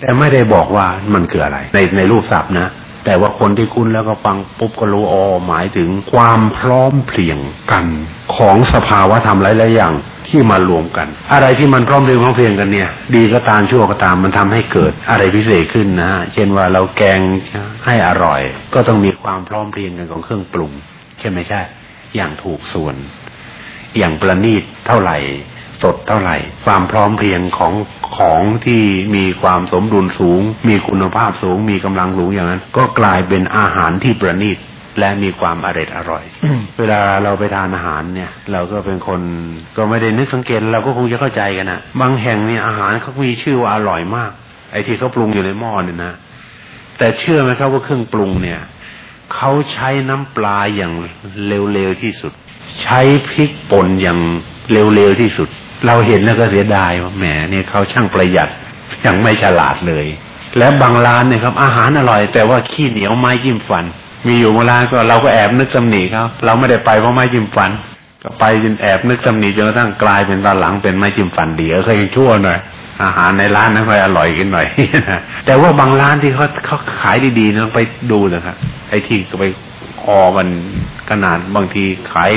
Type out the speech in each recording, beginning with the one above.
แต่ไม่ได้บอกว่ามันคืออะไร ในในรูปศัพท์นะ แต่ว่าคนที่คุ้นแล้วก็ฟังปุ๊บก็รู้อ๋อหมายถึงความพร้อมเพรียงกันของสภาวะธรรมหลายๆอย่างที่มารวมกัน อะไรที่มันพร้อมเพรียงพร้อมเพรียงกันเนี่ย ดีก็ตามชั่วก็ตามมันทำให้เกิดอะไรพิเศษขึ้นนะเช่นว่าเราแกงให้อร่อย ก็ต้องมีความพร้อมเพรียงกันของเครื่องปรุงใช่ไหมใช่ อย่างถูกส่วน อย่างประณีตเท่าไหร่ สดเท่าไหร่ ความพร้อมเพรียงของของที่มีความสมดุลสูง มีคุณภาพสูง มีกำลังสูงอย่างนั้น ก็กลายเป็นอาหารที่ประณีตและมีความอร่อยอร่อย เวลาเราไปทานอาหารเนี่ย เราก็เป็นคนก็ไม่ได้นึกสังเกตเราก็คงจะเข้าใจกันนะบางแห่งเนี่ยอาหารเขามีชื่อว่าอร่อยมาก ไอ้ที่เขาปรุงอยู่ในหม้อเนี่ยนะแต่เชื่อไหมครับว่าเครื่องปรุงเนี่ยเขาใช้น้ำปลาอย่างเร็วๆที่สุด ใช้พริกป่นอย่างเร็วๆที่สุด เราเห็นแล้วก็เสียดายว่าแหมเนี่ยเขาช่างประหยัดยังไม่ฉลาดเลย และบางร้านเนี่ยครับ อาหารอร่อย แต่ว่าขี้เหนียวไม้ยิ้มฟัน มีอยู่บางร้านก็เราก็แอบนึกตำหนิเขาเราไม่ได้ไปเพราะไม้จิ้มฟัน ก็ไปจนแอบนึกตำหนิจนกระทั่งกลายเป็นตอนหลังเป็นไม้จิ้มฟันดีเออเคยยังชั่วหน่อยอาหารในร้านนั้นค่อยอร่อยขึ้นหน่อยแต่ว่าบางร้านที่เขาเขาขายดีๆนะไปดูนะครับไอ้ที่ไปคอมันขนาดบางทีขาย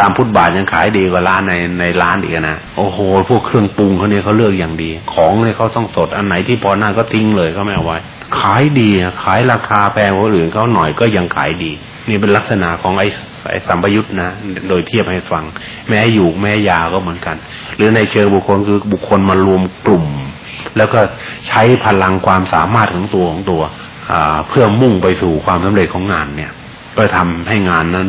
ตามพุทธบาทยังขายดีกว่าร้านในในร้านอีกนะโอ้โหพวกเครื่องปรุงเขาเนี่ยเขาเลือกอย่างดี ของเนี่ยเขาต้องสดอันไหนที่พอหน้าก็ทิ้งเลยเขาไม่เอาไว้ ขายดีขายราคาแพงกว่าอื่นเขาหน่อยก็ยังขายดี นี่เป็นลักษณะของไอ้ไอ้สัมปยุทธ์นะ โดยเทียบให้ฟัง แม้อยู่แม้ยาก็เหมือนกัน หรือในเชิงบุคคลคือบุคคลมารวมกลุ่ม แล้วก็ใช้พลังความสามารถของตัวของตัวเพื่อมุ่งไปสู่ความสำเร็จของงานเนี่ย ก็ทำให้งานนั้น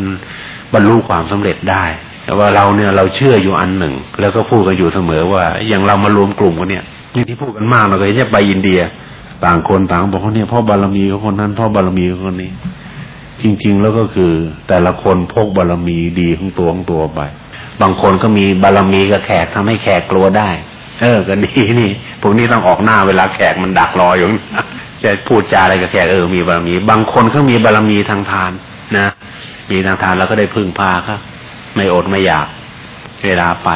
บรรลุความสำเร็จได้ แต่ว่าเราเนี่ยเราเชื่ออยู่อันหนึ่ง แล้วก็พูดกันอยู่เสมอว่า อย่างเรามารวมกลุ่มกันเนี่ยนี่ที่พูดกันมากเราเคยจะไปอินเดีย ต่างคนต่างบอกว่าเนี่ยพ่อบารมีของคนนั้นพ่อบารมีของคนนี้ จริง ๆ แล้วก็คือ แต่ละคนพกบารมีดีของตัวของตัวไป บางคนก็มีบารมีกับแขกทำให้แขกกลัวได้ เออก็ดีนี่พวกนี้ต้องออกหน้าเวลาแขกมันดักรออยู่จะพูดจาอะไรกับแขกเออมีบารมี บางคนเขามีบารมีทางทานนะ มีทางทานเราก็ได้พึ่งพาครับไม่อดไม่อยาก เวลาไป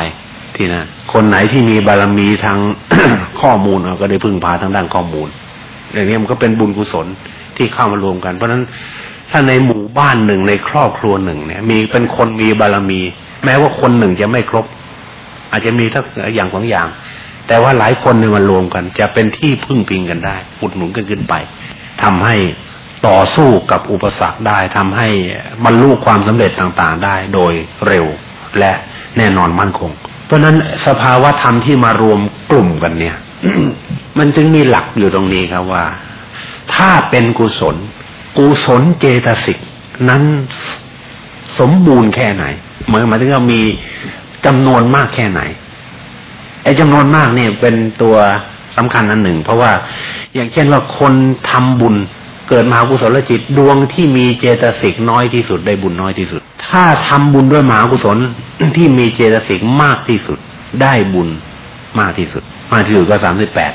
ที่นั่นคนไหนที่มีบารมีทางข้อมูลเราก็ได้พึ่งพาทางด้านข้อมูลอย่างนี้มันก็เป็นบุญกุศลที่เข้ามารวมกัน เพราะฉะนั้นถ้าในหมู่บ้านหนึ่งในครอบครัวหนึ่งเนี่ย มีเป็นคนมีบารมี แม้ว่าคนหนึ่งจะไม่ครบ อาจจะมีทักอย่างสองอย่าง แต่ว่าหลายคนเนี่ยมันรวมกัน จะเป็นที่พึ่งพิงกันได้อุดหนุนกันขึ้นไปทำให้ ต่อสู้กับอุปสรรคได้ทำให้บรรลุความสำเร็จต่างๆ ได้โดยเร็วและแน่นอนมั่นคง เพราะนั้นสภาวะธรรมที่มารวมกลุ่มกันเนี่ย มันจึงมีหลักอยู่ตรงนี้ครับว่า ถ้าเป็นกุศล กุศลเจตสิกนั้นสมบูรณ์แค่ไหนเหมือนหมายถึงว่ามีจำนวนมากแค่ไหนไอ้จำนวนมากเนี่ยเป็นตัวสำคัญอันหนึ่ง เพราะว่าอย่างเช่นว่าคนทำบุญ เกิดมหากุศลจิตดวงที่มีเจตสิกน้อยที่สุดได้บุญน้อยที่สุด ถ้าทำบุญด้วยมหากุศลที่มีเจตสิกมากที่สุดได้บุญมากที่สุด มากที่สุดก็สามสิบแปด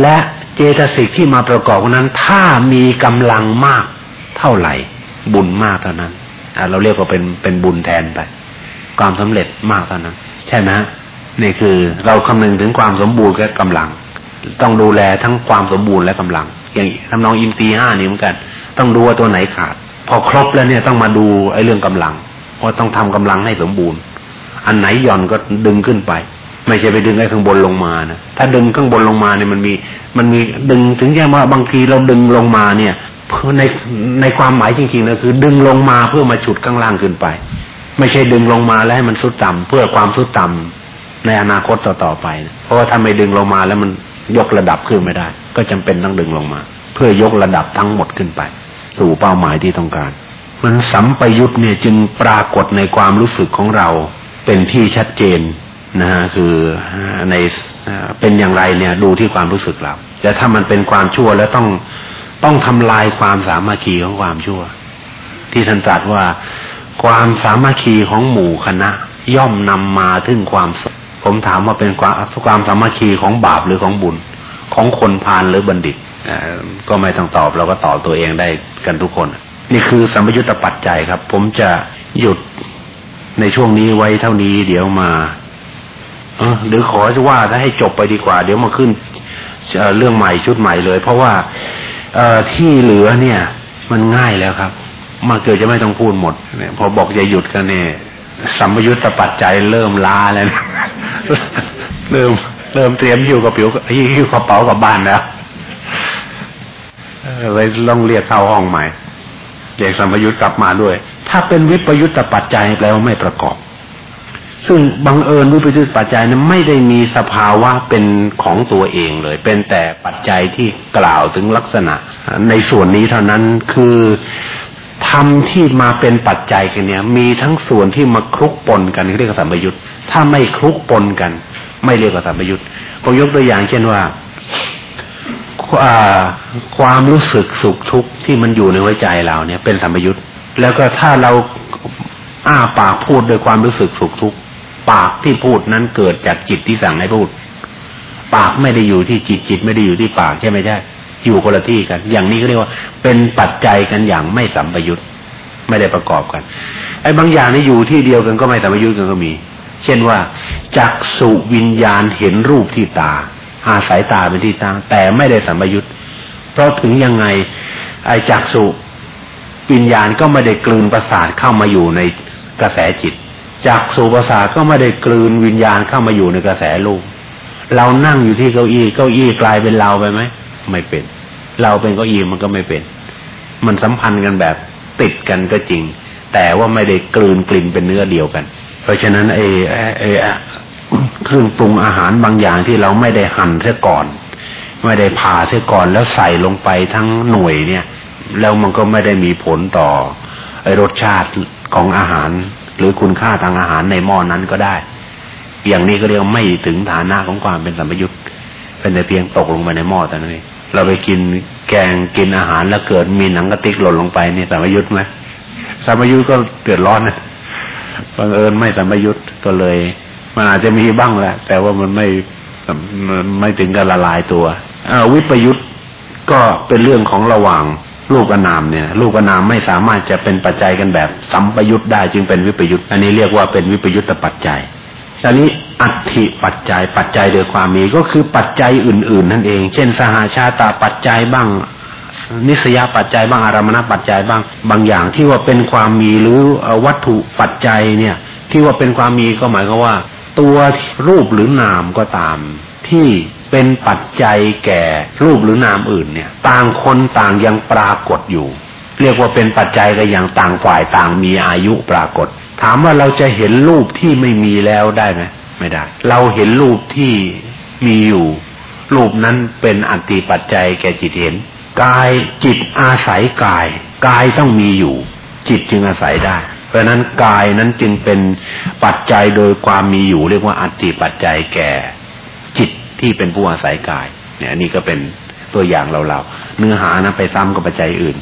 และเจตสิกที่มาประกอบนั้น ถ้ามีกำลังมากเท่าไหร่ บุญมากเท่านั้นเราเรียกว่าเป็นเป็นบุญแทนไป ความสำเร็จมากเท่านั้น ใช่ไหมนี่คือเราคำนึงถึงความสมบูรณ์และกำลัง ต้องดูแลทั้งความสมบูรณ์และกำลัง อย่างทำนองอินทรีห้านี่เหมือนกัน ต้องดูว่าตัวไหนขาด พอครบแล้วเนี่ยต้องมาดูไอ้เรื่องกำลังเพราะต้องทำกำลังให้สมบูรณ์ อันไหนหย่อนก็ดึงขึ้นไป ไม่ใช่ไปดึงไอ้ข้างบนลงมานะถ้าดึงข้างบนลงมาเนี่ยมันมีมันมีดึงถึงแค่ว่าบางทีเราดึงลงมาเนี่ยเพื่อในในความหมายจริงๆนะคือ ดึงลงมาเพื่อมาฉุดข้างล่างขึ้นไป ไม่ใช่ดึงลงมาแล้วให้มันสุดต่ำเพื่อความสุดต่ำในอนาคตต่อๆไปนะเพราะว่าถ้าไม่ดึงลงมาแล้วมัน ยกระดับขึ้นไม่ได้ ก็จำเป็นต้องดึงลงมา เพื่อยกระดับทั้งหมดขึ้นไป สู่เป้าหมายที่ต้องการ มันสัมปยุตเนี่ยจึงปรากฏในความรู้สึกของเราเป็นที่ชัดเจนนะฮะคือในเป็นอย่างไรเนี่ยดูที่ความรู้สึกเราแต่ถ้ามันเป็นความชั่วแล้วต้องต้องทำลายความสามัคคีของความชั่ว ที่ท่านตรัสว่าความสามัคคีของหมู่คณะ ย่อมนำมาถึงความสุข ผมถามว่าเป็นความความสามัคคีของบาปหรือของบุญ ของคนพาลหรือบัณฑิตก็ไม่ต้องตอบเราก็ตอบตัวเองได้กันทุกคน นี่คือสัมยุญตปัจจัยครับ ผมจะหยุดในช่วงนี้ไว้เท่านี้ เดี๋ยวมาอหรือขอว่าถ้าให้จบไปดีกว่า เดี๋ยวมาขึ้นเรื่องใหม่ชุดใหม่เลย เพราะว่าเอที่เหลือเนี่ย มันง่ายแล้วครับ มาเกิดจะไม่ต้องพูดหมดเนี่ยพอบอกจะหยุดกันเนี่ย สัมยุญตปัจจัยเริ่มล้าแล้วเริ่มเริ่มเตรียมหิ้วกระเป๋าหิ้วกระเป๋ากับบ้านแล้วเลยต้องเรียกเข้าห้องใหม่เรียกสัมยุญกลับมาด้วย ถ้าเป็นวิปยุตตปัจจัยแปลว่าไม่ประกอบ ซึ่งบังเอิญวิปยุตตปัจจัยนั้นไม่ได้มีสภาวะเป็นของตัวเองเลย เป็นแต่ปัจจัยที่กล่าวถึงลักษณะ ในส่วนนี้เท่านั้นคือ ธรรมที่มาเป็นปัจจัยกันเนี่ย มีทั้งส่วนที่มาคลุกปนกันเรียกว่าสัมปยุตถ้าไม่คลุกปนกัน ไม่เรียกว่าสัมปยุตก็ยกตัวอย่างเช่นว่าความรู้สึกสุขทุกข์ที่มันอยู่ในหัวใจเราเนี่ย เป็นสัมปยุตแล้วก็ถ้าเราอ้าปากพูดโดยความรู้สึกสุขทุกข์ปากที่พูดนั้นเกิดจากจิตที่สั่งให้พูด ปากไม่ได้อยู่ที่จิตจิตไม่ได้อยู่ที่ปากใช่ไหมใช่ อยู่คนละที่กัน อย่างนี้ก็เรียกว่า เป็นปัจจัยกันอย่างไม่สัมปยุตไม่ได้ประกอบกัน ไอ้บางอย่างนี่อยู่ที่เดียวกันก็ไม่สัมปยุตกันก็มี เช่นว่าจักสุวิญญาณเห็นรูปที่ตา อาศัยตาเป็นที่ตั้งแต่ไม่ได้สัมปยุตเพราะถึงยังไง ไอ้จักสุวิญญาณก็ไม่ได้กลืนประสาทเข้ามาอยู่ในกระแสจิตจักสุประสาทก็ไม่ได้กลืนวิญญาณเข้ามาอยู่ในกระแสรูปเรานั่งอยู่ที่เก้าอี้ เก้าอี้กลายเป็นเราไปไหม ไม่เป็น เราเป็นเก้าอี้มันก็ไม่เป็น มันสัมพันธ์กันแบบติดกันก็จริง แต่ว่าไม่ได้กลืนกลิ่นเป็นเนื้อเดียวกัน เพราะฉะนั้นไอ้ไอ้เครื่องปรุงอาหารบางอย่างที่เราไม่ได้หั่นเสียก่อน ไม่ได้ผ่าเสียก่อนแล้วใส่ลงไปทั้งหน่วยเนี่ย แล้วมันก็ไม่ได้มีผลต่อไอรสชาติของอาหาร หรือคุณค่าทางอาหารในหม้อนนั้นก็ได้ อย่างนี้ก็เรียกไม่ถึงฐานะของความเป็นสัมยุญ เป็นแต่เพียงตกลงมาในหม้อแต่นั้นเองเราไปกินแกงกินอาหารแล้วเกิดมีหนังกระติกหล่นลงไปนี่สามยุทธไหมสามยุทธก็เดือดร้อนนะบังเอิญไม่สามยุทธก็เลย มันอาจจะมีบ้างแหละแต่ว่ามันไม่ไม่ถึงกับละลายตัววิปยุทธก็เป็นเรื่องของระหว่างลูกอนามเนี่ย ลูกอนามไม่สามารถจะเป็นปัจจัยกันแบบสัมปยุทธ์ได้จึงเป็นวิปยุทธ์อันนี้เรียกว่าเป็นวิปยุทธปัจจัย อันนี้อัติปัจจัยปัจจัยโดยความมีก็คือปัจจัยอื่น ๆ นั่นเอง เช่น สหาชาตาปัจจัยบ้าง นิสยาปัจจัยบ้างอารมณปัจจัยบ้าง บางอย่างที่ว่าเป็นความมีหรือวัตถุปัจจัยเนี่ย ที่ว่าเป็นความมีก็หมายความว่า ตัวรูปหรือนามก็ตาม ที่เป็นปัจจัยแก่รูปหรือนามอื่นเนี่ย ต่างคนต่างยังปรากฏอยู่ เรียกว่าเป็นปัจจัยกันอย่างต่างฝ่ายต่างมีอายุปรากฏ ถามว่าเราจะเห็นรูปที่ไม่มีแล้วได้ไหมไม่ได้ เราเห็นรูปที่มีอยู่ รูปนั้นเป็นอัติปัจจัยแก่จิตเห็น กายจิตอาศัยกาย กายต้องมีอยู่ จิตจึงอาศัยได้ เพราะนั้นกายนั้นจึงเป็นปัจจัยโดยความมีอยู่ เรียกว่าอัติปัจจัยแก่ จิตที่เป็นผู้อาศัยกาย เนี่ยอันนี้ก็เป็นตัวอย่างเราเราเนื้อหานะไปซ้ำกับปัจจัยอื่น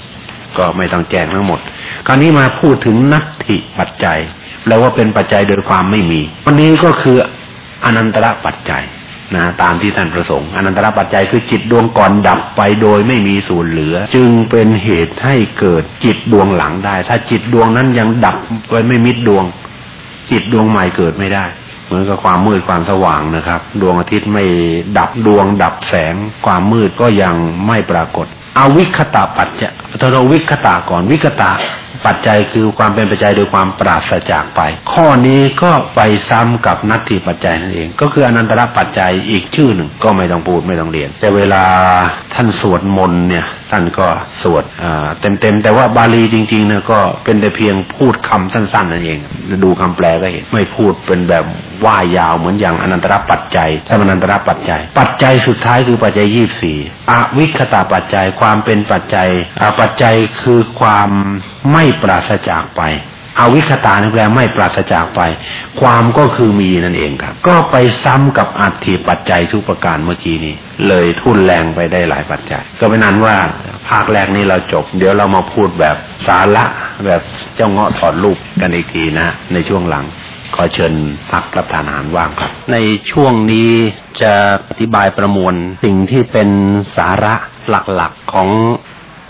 ก็ไม่ต้องแจ้งทั้งหมด คราวนี้มาพูดถึงนัตถิปัจจัยแปลว่าเป็นปัจจัยโดยความไม่มี วันนี้ก็คืออนันตระปัจจัยนะตามที่ท่านประสงค์อนันตระปัจจัยคือจิตดวงก่อนดับไปโดยไม่มีส่วนเหลือ จึงเป็นเหตุให้เกิดจิตดวงหลังได้ ถ้าจิตดวงนั้นยังดับไว้ไม่มิดดวง จิตดวงใหม่เกิดไม่ได้เหมือนกับความมืดความสว่างนะครับ ดวงอาทิตย์ไม่ดับดวงดับแสง ความมืดก็ยังไม่ปรากฏ เอาวิคตาปัจจะเราวิคตาก่อนวิคตาปัจจัยคือความเป็นปัจจัยโดยความปราศจากไป ข้อนี้ก็ไปซ้ำกับนัตถิปัจจัยนั่นเอง ก็คืออนันตระปัจจัยอีกชื่อหนึ่งก็ไม่ต้องพูดไม่ต้องเรียน แต่เวลาท่านสวดมนต์เนี่ยท่านก็สวดเต็มๆ แต่ว่าบาลีจริงๆเนี่ยก็เป็นแต่เพียงพูดคำสั้นๆนั่นเอง ดูคำแปลก็เห็นไม่พูดเป็นแบบว่ายาวเหมือนอย่างอนันตระปัจจัยถ้าอนันตระปัจจัย ปัจจัยสุดท้ายคือปัจจัยยี่สี่อวิคตาปัจจัยความเป็นปัจจัยปัจจัยคือความ ไม่ปราศจากไปอวิคตานี่แปลไม่ปราศจากไป ความก็คือมีนั่นเองครับ ก็ไปซ้ำกับอัตถิปัจจัยทุกประการเมื่อกี้นี้ เลยทุนแรงไปได้หลายปัจจัย ก็เป็นนั้นว่าภาคแรกนี้เราจบ เดี๋ยวเรามาพูดแบบสาระแบบเจ้าเงาะถอดรูปกันอีกทีนะ ในช่วงหลัง ขอเชิญพักรับทานอาหารว่างครับ ในช่วงนี้จะอธิบายประมวลสิ่งที่เป็นสาระหลักๆของ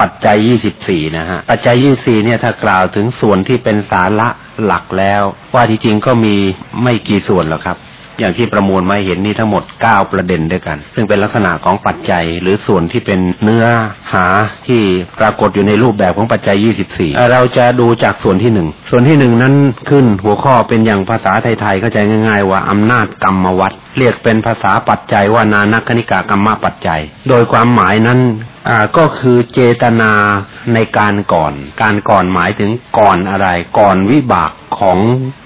ปัจจัยยี่สิบสี่นะฮะปัจจัยยี่สี่เนี่ยถ้ากล่าวถึงส่วนที่เป็นสาระหลักแล้ว ว่าที่จริงก็มีไม่กี่ส่วนหรอกครับ อย่างที่ประมวลมาเห็นนี่ทั้งหมดเก้าประเด็นด้วยกัน ซึ่งเป็นลักษณะของปัจจัย หรือส่วนที่เป็นเนื้อหาที่ปรากฏอยู่ในรูปแบบของปัจจัย 24 เราจะดูจากส่วนที่หนึ่งส่วนที่หนึ่งนั้นขึ้นหัวข้อเป็นอย่างภาษาไทยๆเข้าใจง่าย ๆ ว่าอำนาจกรรมวัดเรียกเป็นภาษาปัจจัยว่านานักคณิกากรรมปัจจัย โดยความหมายนั้นก็คือเจตนาในการก่อน การก่อนหมายถึงก่อนอะไร ก่อนวิบาก ของ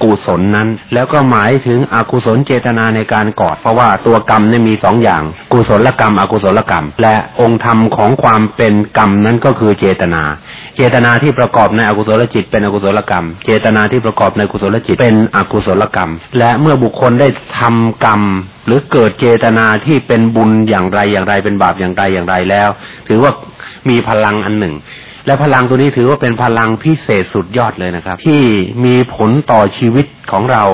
กุศลนั้น แล้วก็หมายถึงอกุศลเจตนาในการกอด เพราะว่าตัวกรรมเนี่ยมีสองอย่าง กุศลกรรม อกุศลกรรม และองค์ธรรมของความเป็นกรรมนั้นก็คือเจตนา เจตนาที่ประกอบในอกุศลจิต เป็นอกุศลกรรม เจตนาที่ประกอบในกุศลจิต เป็นอกุศลกรรม และเมื่อบุคคลได้ทำกรรม หรือเกิดเจตนาที่เป็นบุญอย่างไรอย่างไรเป็นบาปอย่างไรอย่างไรแล้ว ถือว่ามีพลังอันหนึ่ง และพลังตัวนี้ถือว่าเป็นพลังพิเศษสุดยอดเลยนะครับ ที่มีผลต่อชีวิตของเรา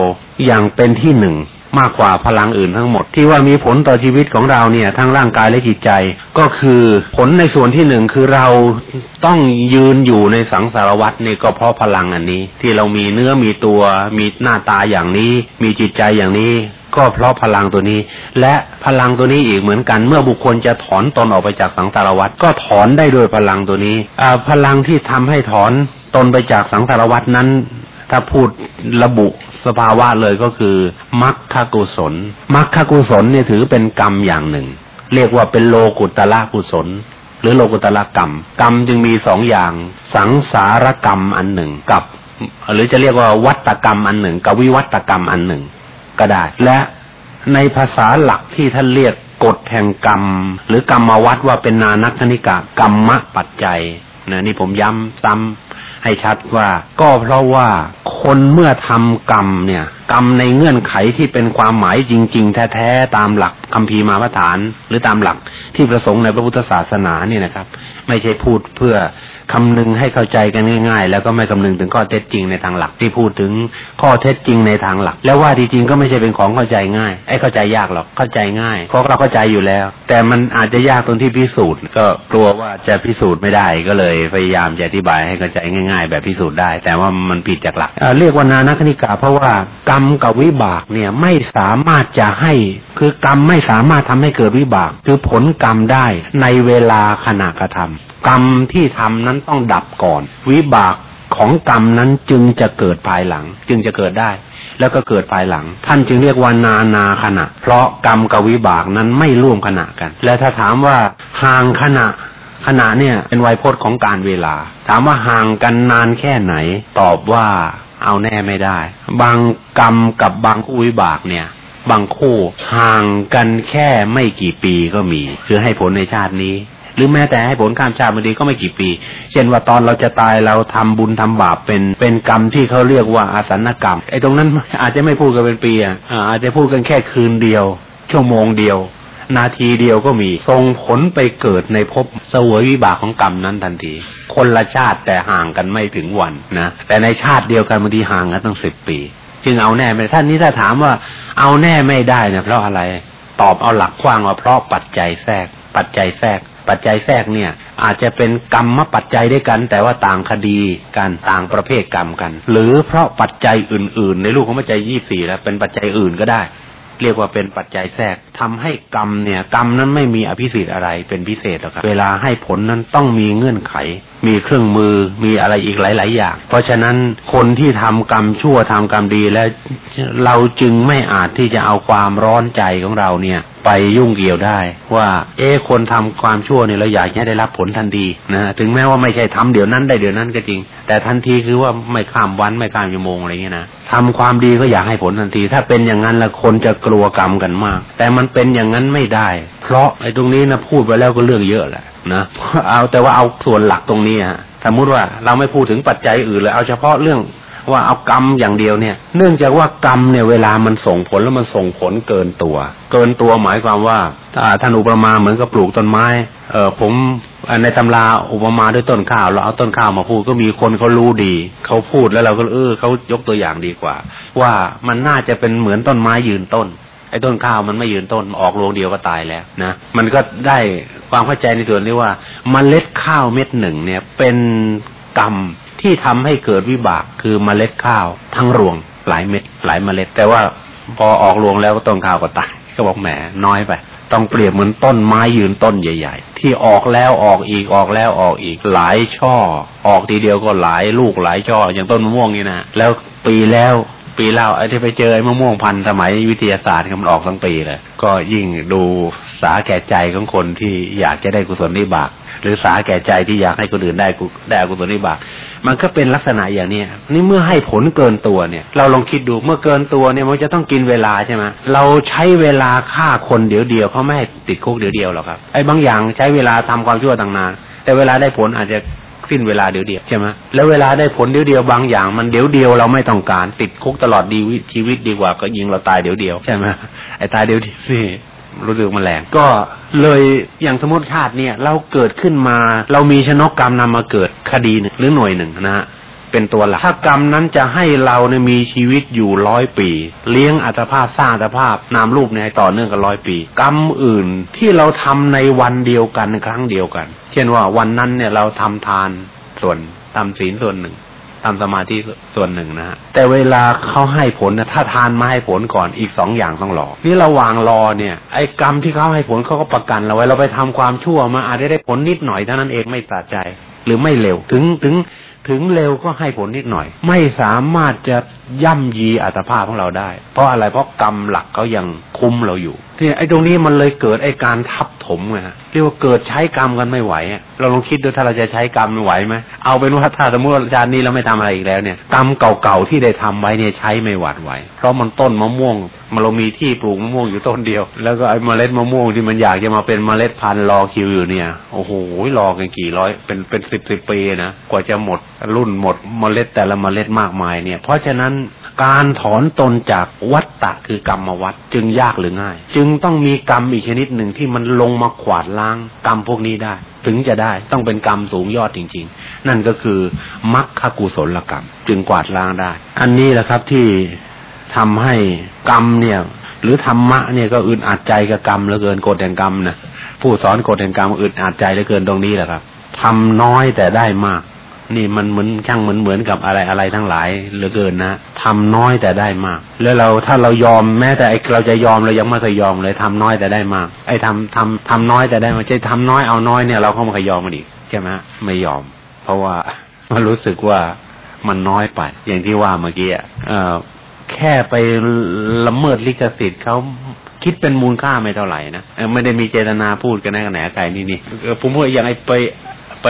อย่างเป็นที่หนึ่งมากกว่าพลังอื่นทั้งหมด ที่ว่ามีผลต่อชีวิตของเราเนี่ยทั้งร่างกายและจิตใจ ก็คือผลในส่วนที่หนึ่งคือเราต้องยืนอยู่ในสังสารวัตรนี่ก็เพราะพลังอันนี้ ที่เรามีเนื้อมีตัว มีหน้าตาอย่างนี้ มีจิตใจอย่างนี้ ก็เพราะพลังตัวนี้ และพลังตัวนี้อีกเหมือนกัน เมื่อบุคคลจะถอนตนออกไปจากสังสารวัฏก็ถอนได้โดยพลังตัวนี้อ่าพลังที่ทำให้ถอนตนไปจากสังสารวัฏนั้น ถ้าพูดระบุสภาวะเลยก็คือมัคคกุศลมัคคกุศลเนี่ยถือเป็นกรรมอย่างหนึ่ง เรียกว่าเป็นโลกุตละกุศล หรือโลกุตละกรรม กรรมจึงมีสองอย่าง สังสารกรรมอันหนึ่งกับ หรือจะเรียกว่าวัตกรรมอันหนึ่ง กับวิวัตกรรมอันหนึ่ง ก็ได้ และในภาษาหลักที่ท่านเรียกกฎแห่งกรรม หรือกรรมวัดว่าเป็นนานักคณิกากรรมปัจจัยนะนี่ผมย้ำซ้ำให้ชัดว่า ก็เพราะว่าคนเมื่อทำกรรมเนี่ย กรรมในเงื่อนไขที่เป็นความหมายจริง ๆ แท้ๆตามหลักคัมภีร์มาพฐาน หรือตามหลักที่ประสงค์ในพระพุทธศาสนาเนี่ยนะครับ ไม่ใช่พูดเพื่อ คำนึงให้เข้าใจกันง่ายๆ แล้วก็ไม่คำนึงถึงข้อเท็จจริงในทางหลักที่พูดถึงข้อเท็จจริงในทางหลัก แล้วว่าที่จริงก็ไม่ใช่เป็นของเข้าใจง่ายไอ้เข้าใจยากหรอกเข้าใจง่ายเพราะเราเข้าใจอยู่แล้ว แต่มันอาจจะยากตรงที่พิสูจน์ ก็กลัวว่าจะพิสูจน์ไม่ได้ก็เลยพยายามจะอธิบายให้เข้าใจง่าย ๆ แบบพิสูจน์ได้ แต่ว่ามันผิดจากหลักเเรียกว่านานักนิกา เพราะว่ากรรมกับวิบากเนี่ยไม่สามารถจะให้คือกรรมไม่สามารถทำให้เกิดวิบาก คือผลกรรมได้ในเวลาขณะกระทำกรรมที่ทำนั้นต้องดับก่อน วิบากของกรรมนั้นจึงจะเกิดภายหลัง จึงจะเกิดได้ แล้วก็เกิดภายหลัง ท่านจึงเรียกว่านานาขณะ เพราะกรรมกับวิบากนั้นไม่ร่วมขณะกัน และถ้าถามว่าห่างขณะขณะเนี่ยเป็นไวยพจน์ของการเวลา ถามว่าห่างกันนานแค่ไหน ตอบว่าเอาแน่ไม่ได้ บางกรรมกับบางคู่วิบากเนี่ย บางคู่ห่างกันแค่ไม่กี่ปีก็มี คือให้ผลในชาตินี้ หรือแม้แต่ให้ผลข้ามชาติบางทีก็ไม่กี่ปี เช่นว่าตอนเราจะตายเราทำบุญทำบาปเป็นเป็นกรรมที่เขาเรียกว่าอาสันกรรมไอ้ตรงนั้นอาจจะไม่พูดกันเป็นปีอะอาจจะพูดกันแค่คืนเดียว ชั่วโมงเดียว นาทีเดียวก็มีส่งผลไปเกิดในภพเสวยวิบากของกรรมนั้นทันที คนละชาติแต่ห่างกันไม่ถึงวันนะแต่ในชาติเดียวกันบางทีห่างกันตั้งสิบปี จึงเอาแน่ไม่ท่านนี้ถ้าถามว่าเอาแน่ไม่ได้เนี่ยเพราะอะไร ตอบเอาหลักกว้างว่าเพราะปัจจัยแทรก ปัจจัยแทรก ปัจจัยแทรกเนี่ย อาจจะเป็นกรรมปัจจัยด้วยกัน แต่ว่าต่างคดีกันต่างประเภทกรรมกัน หรือเพราะปัจจัยอื่น ๆ ในรูปของปัจจัยยี่สี่แล้วเป็นปัจจัยอื่นก็ได้ เรียกว่าเป็นปัจจัยแทรกทำให้กรรมเนี่ย กรรมนั้นไม่มีอภิสิทธิ์อะไรเป็นพิเศษหรอกครับเวลาให้ผลนั้นต้องมีเงื่อนไข มีเครื่องมือมีอะไรอีกหลาย ๆ อย่าง เพราะฉะนั้นคนที่ทำกรรมชั่วทำกรรมดีแล้วเราจึงไม่อาจที่จะเอาความร้อนใจของเราเนี่ย ไปยุ่งเกี่ยวได้ ว่า เอ๊คนทำความชั่วเนี่ยเราอยากให้ได้รับผลทันทีนะถึงแม้ว่าไม่ใช่ทำเดี๋ยวนั้นได้เดี๋ยวนั้นก็จริง แต่ทันทีคือว่าไม่ข้ามวันไม่ข้ามชั่วโมงอะไรเงี้ยนะทำความดีก็อยากให้ผลทันที ถ้าเป็นอย่างนั้นละคนจะกลัวกรรมกันมาก แต่มันเป็นอย่างนั้นไม่ได้ เพราะไอ้ตรงนี้นะพูดไปแล้วก็เรื่องเยอะแหละนะเอาแต่ว่าเอาส่วนหลักตรงนี้ฮะสมมุติว่าเราไม่พูดถึงปัจจัยอื่นเลยเอาเฉพาะเรื่อง ว่าเอากรรมอย่างเดียวเนี่ย เนื่องจากว่ากรรมเนี่ยเวลามันส่งผลแล้วมันส่งผลเกินตัว เกินตัวหมายความว่าถ้าท่านอุปมาเหมือนกับปลูกต้นไม้ เออผมในตำราอุปมาด้วยต้นข้าว เราเอาต้นข้าวมาพูดก็มีคนเขารู้ดีเขาพูดแล้วเราก็เออเขายกตัวอย่างดีกว่า ว่ามันน่าจะเป็นเหมือนต้นไม้ยืนต้นไอ้ต้นข้าวมันไม่ยืนต้นออกรวงเดียวก็ตายแล้วนะมันก็ได้ความเข้าใจในส่วนนี้ว่า เมล็ดข้าวเม็ดหนึ่งเนี่ยเป็นกรรม ที่ทำให้เกิดวิบากคือเมล็ดข้าวทั้งรวงหลายเม็ดหลายเมล็ด แต่ว่าพอออกรวงแล้วก็ต้นข้าวก็ตายก็บอกแหมน้อยไป ต้องเปรียบเหมือนต้นไม้ยืนต้นใหญ่ ๆ ที่ออกแล้วออกอีกออกแล้วออกอีกหลายช่อ ออกทีเดียวก็หลายลูกหลายช่อ อย่างต้นมะม่วงนี่นะแล้วปีแล้วปีเล่าไอ้ที่ไปเจอไอ้มะม่วงพันธุ์สมัยวิทยาศาสตร์มันออกทั้งปีเลยก็ยิ่งดูสาแก่ใจของคนที่อยากจะได้กุศลนิบาก หรือสาแก่ใจที่อยากให้คนอื่นได้กุได้กุศลนิบากมันก็เป็นลักษณะอย่างนี้นี่เมื่อให้ผลเกินตัวเนี่ย เราลองคิดดูเมื่อเกินตัวเนี่ยมันจะต้องกินเวลาใช่ไหมเราใช้เวลาฆ่าคนเดี๋ยวเดียวเขาไม่ให้ติดคุกเดี๋ยวเดียวหรอกครับไอ้บางอย่างใช้เวลาทำความชั่วต่างนานแต่เวลาได้ผลอาจจะสิ้นเวลาเดียวเดียวใช่ไหมแล้วเวลาได้ผลเดียวเดียวบางอย่างมันเดียวเดียวเราไม่ต้องการติดคุกตลอดดีชีวิตดีกว่าก็ยิงเราตายเดียวเดียวใช่ไหมไอ้ตายเดียวเดียวนี่ รู้สึกมันแรงก็เลยอย่างสมมติชาติเนี่ย เราเกิดขึ้นมา เรามีชนกกรรมนำมาเกิดคดีหนึ่งหรือหน่วยหนึ่งนะฮะเป็นตัวหลักถ้ากรรมนั้นจะให้เราเนี่ยมีชีวิตอยู่ร้อยปี เลี้ยงอัตภาพสร้างอัตภาพนามรูปในต่อเนื่องกันร้อยปี กรรมอื่นที่เราทำในวันเดียวกันครั้งเดียวกัน เช่นว่าวันนั้นเนี่ยเราทำทานส่วนทำศีลส่วนหนึ่ง ทำสมาธิส่วนหนึ่งนะ แต่เวลาเขาให้ผลนะถ้าทานมาให้ผลก่อนอีกสองอย่างต้องรอนี่ระหว่างรอเนี่ยไอ้กรรมที่เขาให้ผลเขาก็ประกันเราไว้เราไปทำความชั่วมาอาจจะได้ผลนิดหน่อยเท่านั้นเองไม่สะใจ หรือไม่เร็วถึงถึงถึงเร็วก็ให้ผลนิดหน่อย ไม่สามารถจะย่ำยีอัตภาพของเราได้ เพราะอะไรเพราะกรรมหลักเขายังคุมเราอยู่ เนี่ยไอ้ตรงนี้มันเลยเกิดไอ้การทับถมไงฮะเรียกว่าเกิดใช้กรรมกันไม่ไหวเราลองคิดดูถ้าเราจะใช้กรรมไม่ไหวไหมเอาเป็นว่าถ้าสมมติอาจารย์นี้เราไม่ทำอะไรอีกแล้วเนี่ยกรรมเก่าๆที่ได้ทำไว้เนี่ยใช้ไม่หวาดไหวเพราะมันต้นมะม่วง มันเรามีที่ปลูกมะม่วงอยู่ต้นเดียว แล้วก็ไอ้เมล็ดมะม่วงที่มันอยากจะมาเป็นเมล็ดพันธุ์รอคิวอยู่เนี่ยโอ้โหรอกันกี่ร้อยเป็นเป็นสิบสิบปีนะกว่าจะหมดรุ่นหมดเมล็ดแต่ละเมล็ดมากมายเนี่ย เพราะฉะนั้นการถอนตนจากวัตตะคือกรรมวัฏจึงยากหรือง่าย จึงต้องมีกรรมอีกชนิดหนึ่งที่มันลงมาขวาดล้างกรรมพวกนี้ได้ ถึงจะได้ต้องเป็นกรรมสูงยอดจริง ๆ นั่นก็คือมัคคกุศลกรรม จึงกวาดล้างได้ อันนี้แหละครับที่ทำให้กรรมเนี่ย หรือธรรมะเนี่ยก็อึดอัดใจกับกรรมเหลือเกินกฎแห่งกรรมนะผู้สอนกฎแห่งกรรมอึดอัดใจเหลือเกินตรงนี้แหละครับทำน้อยแต่ได้มาก นี่มันเหมือนช่างเหมือนเหมือนกับอะไรอะไรทั้งหลายเหลือเกินนะทำน้อยแต่ได้มาก แล้วเราถ้าเรายอมแม้แต่ไอเราจะยอมเรายังไม่เคยยอมเลยทำน้อยแต่ได้มาก ไอ้ทำทำทำน้อยแต่ได้มาใช่ทำน้อยเอาน้อยเนี่ยเราก็ไม่เคยยอมมันอีกใช่ไหมไม่ยอม เพราะว่ามันรู้สึกว่ามันน้อยไป อย่างที่ว่าเมื่อกี้เออแค่ไปละเมิดลิขสิทธิ์เขาคิดเป็นมูลค่าไม่เท่าไหร่นะไม่ได้มีเจตนาพูดกันแน่กันแหนไก่นี่นี่ผมว่าอย่างไอไป ไป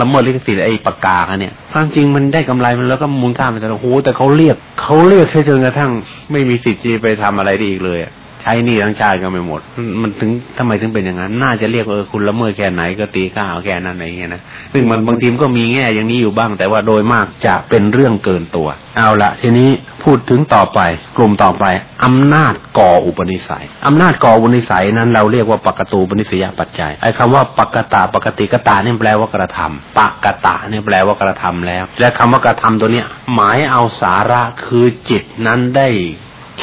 ละเมิดลิขสิทธิ์ไอ้ปากกาเนี่ยความจริงมันได้กำไรมันแล้วก็มูลค่ามันแต่โอ้โหแต่เขาเรียกเขาเรียกเชยจนกระทั่งไม่มีสิทธิ์จีไปทำอะไรได้อีกเลย ใช้นี่ทั้งชาติก็ไม่หมด มันถึงทำไมถึงเป็นอย่างนั้น น่าจะเรียกเออคุณละเมิดแค่ไหนก็ตีข้าวแค่นั้นอะไรเงี้ยนะซึ่งมันบางทีมก็มีแง่อย่างนี้อยู่บ้าง แต่ว่าโดยมากจะเป็นเรื่องเกินตัว เอาละทีนี้พูดถึงต่อไป กลุ่มต่อไปอำนาจก่ออุปนิสัยอำนาจก่ออุปนิสัยนั้น เราเรียกว่าปกตูปนิสยปัจจัยไอ้คาว่าปกตาปกติกตาเนี่ยแปลว่ากระทำปกตะเนี่ยแปลว่ากระทำแล้ว และคำว่ากระทำตัวเนี้ยหมายเอาสาระคือจิตนั้นได้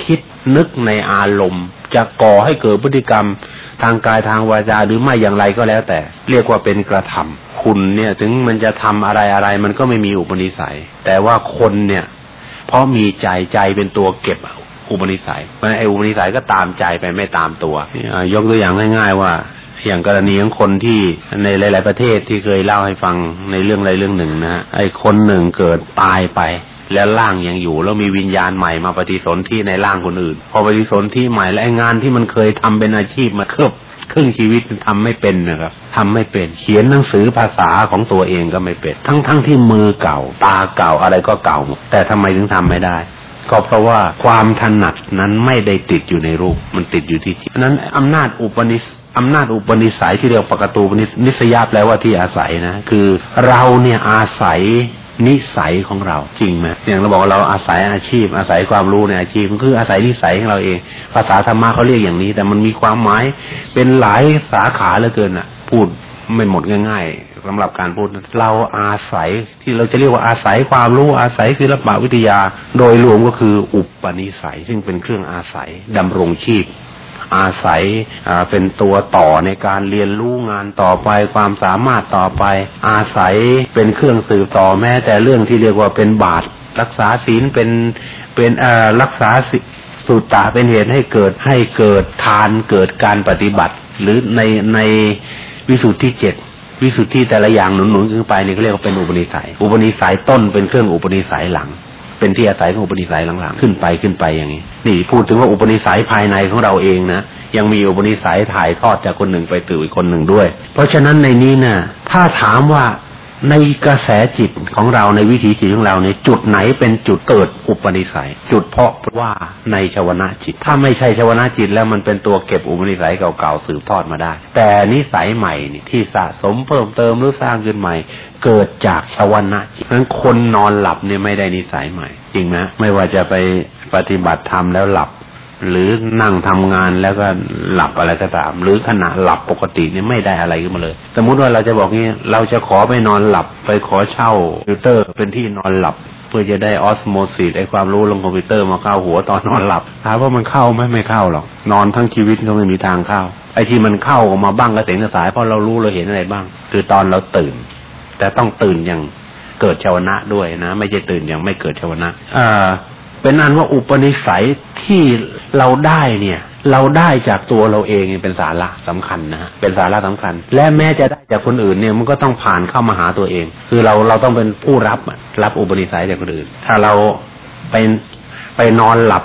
คิดนึกในอารมณ์ จะก่อให้เกิดพฤติกรรมทางกายทางวาจาหรือไม่อย่างไรก็แล้วแต่ เรียกว่าเป็นกระทำคุณเนี่ยถึงมันจะทำอะไรอะไรมันก็ไม่มีอุปนิสัย แต่ว่าคนเนี่ย เพราะมีใจใจเป็นตัวเก็บอุปนิสัยมันไออุปนิสัยก็ตามใจไปไม่ตามตัวยกตัวอย่างง่าย ๆ ว่า อย่างกรณีของคนที่ในหลาย ๆ ประเทศที่เคยเล่าให้ฟังในเรื่องใดเรื่องหนึ่งนะไอคนหนึ่งเกิดตายไป แล้วร่างยังอยู่ แล้วมีวิญญาณใหม่มาปฏิสนธิในร่างคนอื่น พอปฏิสนธิใหม่แล้วงานที่มันเคยทำเป็นอาชีพมาเคืบครึ่งชีวิตทำไม่เป็นนะครับทำไม่เป็น เขียนหนังสือภาษาของตัวเองก็ไม่เป็น ทั้งทั้งที่มือเก่า ตาเก่าอะไรก็เก่า แต่ทำไมถึงทำไม่ได้ ก็เพราะว่าความถนัดนั้นไม่ได้ติดอยู่ในรูป มันติดอยู่ที่จิตนั้นอำนาจอุปนิสอำนาจอุปนิสัยที่เรียกปกตูปนิสยาแปลว่าที่อาศัยนะ คือเราเนี่ยอาศัย นิสัยของเราจริงไหมอย่างเราบอกเราอาศัยอาชีพ อาศัยความรู้ในอาชีพมันคืออาศัยนิสัยของเราเอง ภาษาธรรมะเขาเรียกอย่างนี้ แต่มันมีความหมายเป็นหลายสาขาเหลือเกินอะ พูดไม่หมดง่าย ๆสำหรับการพูดเราอาศัยที่เราจะเรียกว่าอาศัยความรู้อาศัยศิลปวิทยา โดยรวมก็คืออุปนิสัย ซึ่งเป็นเครื่องอาศัยดำรงชีพ อาศัยเป็นตัวต่อในการเรียนรู้งานต่อไปความสามารถต่อไป อาศัยเป็นเครื่องสืบต่อแม้แต่เรื่องที่เรียกว่าเป็นบาตรรักษาศีลเป็นเป็นรักษาสุตตะเป็นเหตุให้เกิดให้เกิดทานเกิดการปฏิบัติ หรือในในวิสุทธิเจ็ดวิสุทธิแต่ละอย่างหนุนหนุนขึ้นไปนี่เขาเรียกว่าเป็นอุปนิสัย อุปนิสัยต้นเป็นเครื่องอุปนิสัยหลัง เป็นที่อาศัยของอุปนิสัยหลังๆขึ้นไปขึ้นไปอย่างนี้ นี่พูดถึงว่าอุปนิสัยภายในของเราเองนะยังมีอุปนิสัยถ่ายทอดจากคนหนึ่งไปสู่อีกคนหนึ่งด้วย เพราะฉะนั้นในนี้นะ่ะถ้าถามว่าในกระแสจิตของเราในวิถีจิตของเราเนี่ยจุดไหนเป็นจุดเกิดอุปนิสัย จุดเพราะว่าในชวนาจิต ถ้าไม่ใช่ชวนาจิตแล้วมันเป็นตัวเก็บอุปนิสัยเก่าๆสืบทอดมาได้ แต่นิสัยใหม่นี่ที่สะสมเพิ่มเติมหรือสร้างขึ้นใหม่ เกิดจากชวนาจิตเพราะฉะนั้นคนนอนหลับเนี่ยไม่ได้นิสัยใหม่ จริงนะไม่ว่าจะไปปฏิบัติธรรมแล้วหลับ หรือนั่งทำงานแล้วก็หลับอะไรก็ตาม หรือขณะหลับปกติเนี่ยไม่ได้อะไรขึ้นมาเลย สมมุติว่าเราจะบอกงี้เราจะขอไปนอนหลับไปขอเช่าคอมพิวเตอร์เป็นที่นอนหลับเพื่อจะได้ออสโมซิสไอความรู้ลงคอมพิวเตอร์มาเข้าหัวตอนนอนหลับถามว่ามันเข้าไหมไม่เข้าหรอก นอนทั้งชีวิตก็ไม่มีทางเข้า ไอที่มันเข้าออกมาบ้างก็เสียงสายเพราะเรารู้เราเห็นอะไรบ้าง คือตอนเราตื่น แต่ต้องตื่นอย่างเกิดชวนะด้วยนะ ไม่ใช่ตื่นอย่างไม่เกิดชวนะอ่าเป็นอันว่าอุปนิสัยที่เราได้เนี่ย เราได้จากตัวเราเองเป็นสาระสำคัญนะเป็นสาระสำคัญ และแม้จะได้จากคนอื่นเนี่ยมันก็ต้องผ่านเข้ามาหาตัวเอง คือเราเราต้องเป็นผู้รับรับอุปนิสัยจากคนอื่น ถ้าเราไปไปนอนหลับ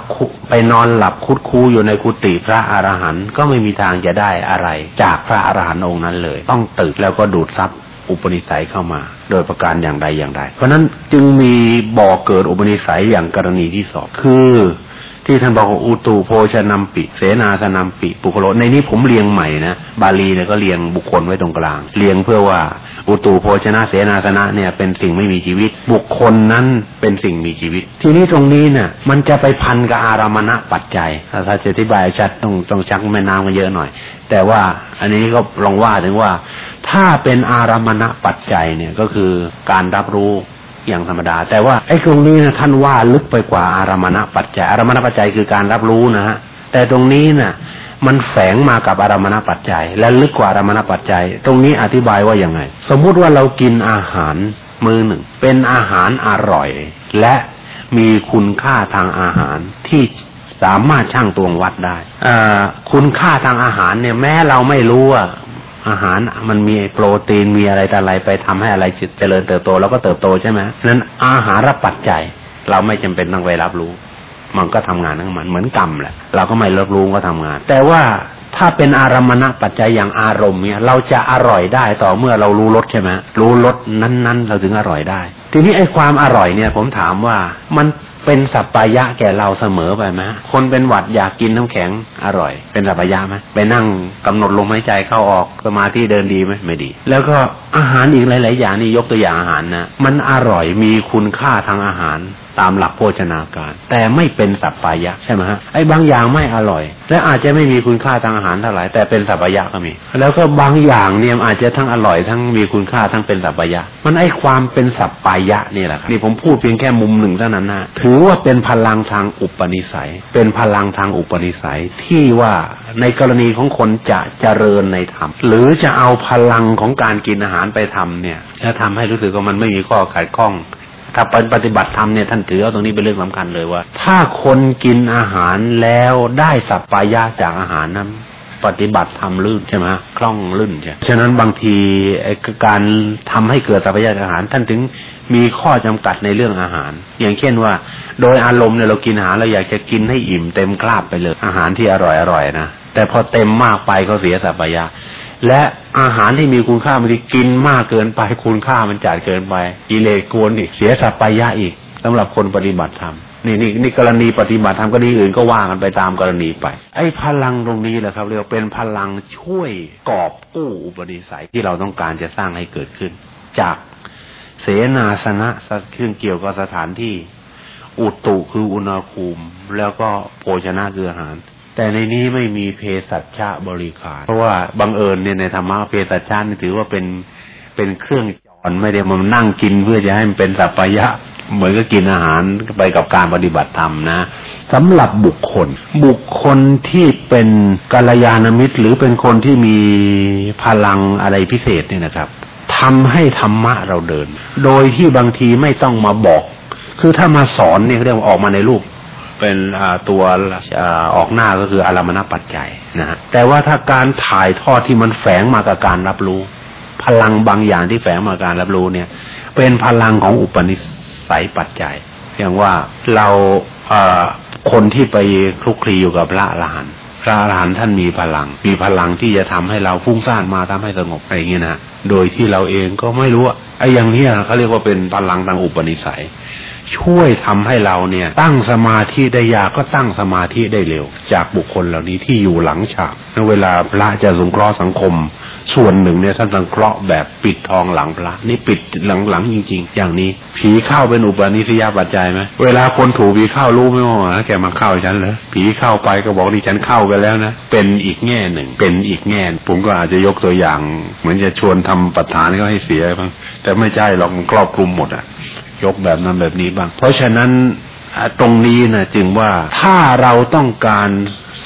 ไปนอนหลับคุดคูอยู่ในกุฏิพระอรหันต์ก็ไม่มีทางจะได้อะไร จากพระอรหันต์องค์นั้นเลย ต้องตื่นแล้วก็ดูดซับ อุปนิสัยเข้ามา โดยประการอย่างใดอย่างใด เพราะนั้นจึงมีบ่อเกิดอุปนิสัยอย่างกรณีที่สองคือที่ท่านบอกว่าอุตูโพชนัมปิ เสนาสนัมปิ ปุคโลในนี้ผมเรียงใหม่นะ บาลีเนี่ยก็เรียงบุคคลไว้ตรงกลาง เรียงเพื่อว่า อุตูโพชนะเสนาสนะเนี่ยเป็นสิ่งไม่มีชีวิต บุคคลนั้นเป็นสิ่งมีชีวิต ทีนี้ตรงนี้เนี่ยมันจะไปพันกับอารามณะปัจจัยถ้าจะอธิบายชัดต้องต้องชักแม่น้ำกันเยอะหน่อย แต่ว่าอันนี้ก็ลองว่าถึงว่า ถ้าเป็นอารามณะปัจจัยเนี่ยก็คือการรับรู้อย่างธรรมดา แต่ว่าไอ้ตรงนี้นะท่านว่าลึกไปกว่าอารามณปัจจัย อารามณปัจจัยคือการรับรู้นะฮะแต่ตรงนี้นะ่ะ มันแฝงมากับอารมณปัจจัย และลึกกว่าอารมณปัจจัย ตรงนี้อธิบายว่าอย่างไง สมมุติว่าเรากินอาหารมือหนึ่ง เป็นอาหารอร่อย และมีคุณค่าทางอาหารที่สามารถช่างตวงวัดได้คุณค่าทางอาหารเนี่ยแม้เราไม่รู้ว่าอาหารมันมีโปรตีนมีอะไรแต่อะไรไปทำให้อะไรจิตเจริญเติบโตแล้วก็เติบโตใช่ไหมนั้นอาหารรับปัจจัย เราไม่จำเป็นต้องไปรับรู้ มันก็ทำงานของมันเหมือนกรรมแหละเราก็ไม่รับรู้ก็ทำงาน แต่ว่าถ้าเป็นอารมณปัจจัยอย่างอารมณ์เนี่ย เราจะอร่อยได้ต่อเมื่อเรารู้รสใช่ไหมรู้รสนั้นๆ เราถึงอร่อยได้ ทีนี้ไอ้ความอร่อยเนี่ย ผมถามว่ามัน เป็นสัพพายะแก่เราเสมอไปไหมคนเป็นหวัดอยากกินน้ำแข็งอร่อย เป็นสัพพายะไหมไปนั่งกำหนดลมหายใจเข้าออกสมาธิเดินดีไหมไม่ดี แล้วก็อาหารอีกหลาย ๆ อย่างนี่ยกตัวอย่างอาหารนะมันอร่อยมีคุณค่าทางอาหารตามหลักโภชนาการ แต่ไม่เป็นสัพพายะใช่ไหมฮะไอ้บางอย่างไม่อร่อย และอาจจะไม่มีคุณค่าทางอาหารเท่าไหร่แต่เป็นสัพพายะก็มี แล้วก็บางอย่างเนี่ยอาจจะทั้งอร่อยทั้งมีคุณค่าทั้งเป็นสัพพายะ มันไอ้ความเป็นสัพพายะนี่แหละครับนี่ผมพูดเพียงแค่มุมหนึ่งเท่านั้นนะถือว่าเป็นพลังทางอุปนิสัย เป็นพลังทางอุปนิสัยที่ว่าในกรณีของคนจะเจริญในธรรมหรือจะเอาพลังของการกินอาหารไปทำเนี่ยจะทำให้รู้สึกว่ามันไม่มีข้อขัดข้องถ้าปฏิบัติธรรมเนี่ยท่านถือเอาตรงนี้เป็นเรื่องสำคัญเลยว่า ถ้าคนกินอาหารแล้วได้สัพพายะจากอาหารนั้นปฏิบัติทำลื่นใช่ไหมคล่องลื่นใช่ฉะนั้นบางทีการทำให้เกิดสัพพายะอาหาร ท่านถึง มีข้อจำกัดในเรื่องอาหาร อย่างเช่นว่า โดยอารมณ์เนี่ยเรากินอาหารเราอยากจะกินให้อิ่มเต็มคราบไปเลย อาหารที่อร่อยอร่อยนะแต่พอเต็มมากไปก็เสียสัพพายะและอาหารที่มีคุณค่ามันกินมากเกินไปคุณค่ามันจัดเกินไปกิเลสกวนอีกเสียสัพพายะอีกสำหรับคนปฏิบัติธรรมนี่นี่นี่กรณีปฏิบัติธรรมก็ดีอื่นก็ว่ากันไปตามกรณีไป ไอ้พลังตรงนี้แหละครับ เรียกเป็นพลังช่วยกอบกู้อุปนิสัยที่เราต้องการจะสร้างให้เกิดขึ้น จาก เสนาสนะเครื่องเกี่ยวกับสถานที่ อุตุคืออุณหภูมิ แล้วก็โภชนะคืออาหาร แต่ในนี้ไม่มีเพศัชชะบริการ เพราะว่าบังเอิญเนี่ยในธรรมะเพศัชะนี่ถือว่าเป็นเป็นเครื่องจรไม่ได้มานั่งกินเพื่อจะให้มันเป็นสัพพยะเหมือนกับกินอาหารไปกับการปฏิบัติธรรมนะสำหรับบุคคล บุคคลที่เป็นกัลยาณมิตร หรือเป็นคนที่มีพลังอะไรพิเศษเนี่ยนะครับ ทำให้ธรรมะเราเดิน โดยที่บางทีไม่ต้องมาบอก คือถ้ามาสอนเนี่ยเรียกว่าออกมาในรูป เป็นตัวออกหน้าก็คืออารมณปัจจัยนะฮะแต่ว่าถ้าการถ่ายทอดที่มันแฝงมากับการรับรู้ พลังบางอย่างที่แฝงมาการรับรู้เนี่ย เป็นพลังของอุปนิสัยปัจจัยอย่างว่าเราคนที่ไปคลุกคลีอยู่กับพระอรหันต์ พระอรหันต์ท่านมีพลัง มีพลังที่จะทำให้เราฟุ้งซ่านมาทำให้สงบอะไรเงี้ยนะโดยที่เราเองก็ไม่รู้อะไอ้อย่างนี้เขาเรียกว่าเป็นพลังทางอุปนิสัย ช่วยทำให้เราเนี่ย ตั้งสมาธิได้ยากก็ตั้งสมาธิได้เร็ว จากบุคคลเหล่านี้ที่อยู่หลังฉากในเวลาพระจะสงเคราะห์สังคม ส่วนหนึ่งเนี่ยท่านสังเคราะห์แบบปิดทองหลังพระนี่ปิดหลังๆจริง ๆ อย่างนี้ ผีเข้าเป็นอุปนิสัยปัจจัยไหมเวลาคนถูกผีเข้ารู้ไหมว่าแกมาเข้าฉันเหรอผีเข้าไปก็บอกดิฉันเข้ากันแล้วนะเป็นอีกแง่หนึ่ง เป็นอีกแง่ผมก็อาจจะยกตัวอย่าง เหมือนจะชวนทำประธานก็ให้เสียบ้างแต่ไม่ใช่หรอกมันครอบคลุมหมดอะยกแบบนั้นแบบนี้บ้าง เพราะฉะนั้นตรงนี้นะจึงว่าถ้าเราต้องการ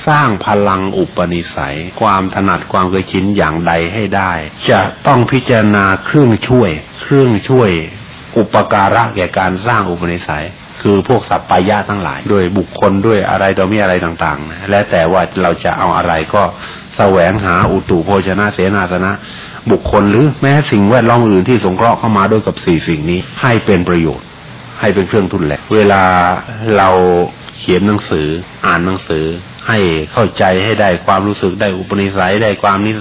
สร้างพลังอุปนิสัย ความถนัดความเคยชินอย่างใดให้ได้ จะต้องพิจารณาเครื่องช่วย เครื่องช่วย อุปการะแก่การสร้างอุปนิสัย คือพวกสัพพายะทั้งหลาย ด้วยบุคคลด้วยอะไรต่อมีอะไรต่างๆนะและแต่ว่าเราจะเอาอะไรก็แสวงหาอุตุโภชนะเสนาสนะ บุคคลหรือแม้สิ่งแวดล้อมอื่นที่สงเคราะห์เข้ามาด้วยกับสี่สิ่งนี้ ให้เป็นประโยชน์ ให้เป็นเครื่องทุนแหละ เวลาเราเขียนหนังสือ อ่านหนังสือ ให้เข้าใจให้ได้ความรู้สึกได้อุปนิสัยได้ความนี้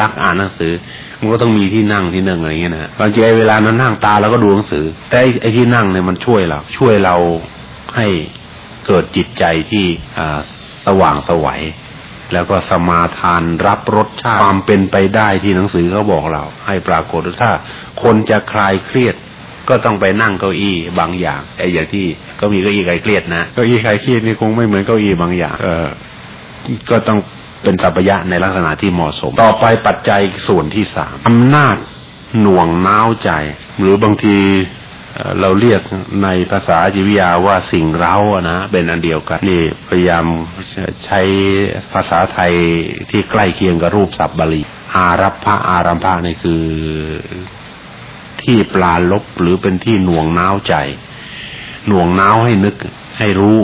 รักอ่านหนังสือ มันก็ต้องมีที่นั่งที่นึ่งอะไรเงี้ยนะบางทีเวลานั้นนั่งตาเราก็ดูหนังสือ แต่ไอ้ที่นั่งเนี่ยมันช่วยเราช่วยเราให้เกิดจิตใจที่อ่าสว่างสวัยแล้วก็สมาทานรับรสชาติความเป็นไปได้ที่หนังสือเขาบอกเรา ให้ปรากฏถ้าคนจะคลายเครียด ก็ต้องไปนั่งเก้าอี้บางอย่างไอ้อย่างที่ก็มีเก้าอี้คลายเครียดนะเก้าอี้คลายเครียดนี่คงไม่เหมือนเก้าอี้บางอย่าง เออ ก็ต้องเป็นสัพยะในลักษณะที่เหมาะสม ต่อไปปัจจัยส่วนที่สามอำนาจหน่วงน้าวใจ หรือบางทีเราเรียกในภาษาจิวิยาว่าสิ่งเร้านะเป็นอันเดียวกันนี่พยายามใช้ภาษาไทยที่ใกล้เคียงกับรูปศัพท์บาลี อารัพพะอารัมภะนี่คือที่ปลาลบหรือเป็นที่หน่วงน้าวใจ หน่วงน้าวให้นึกให้รู้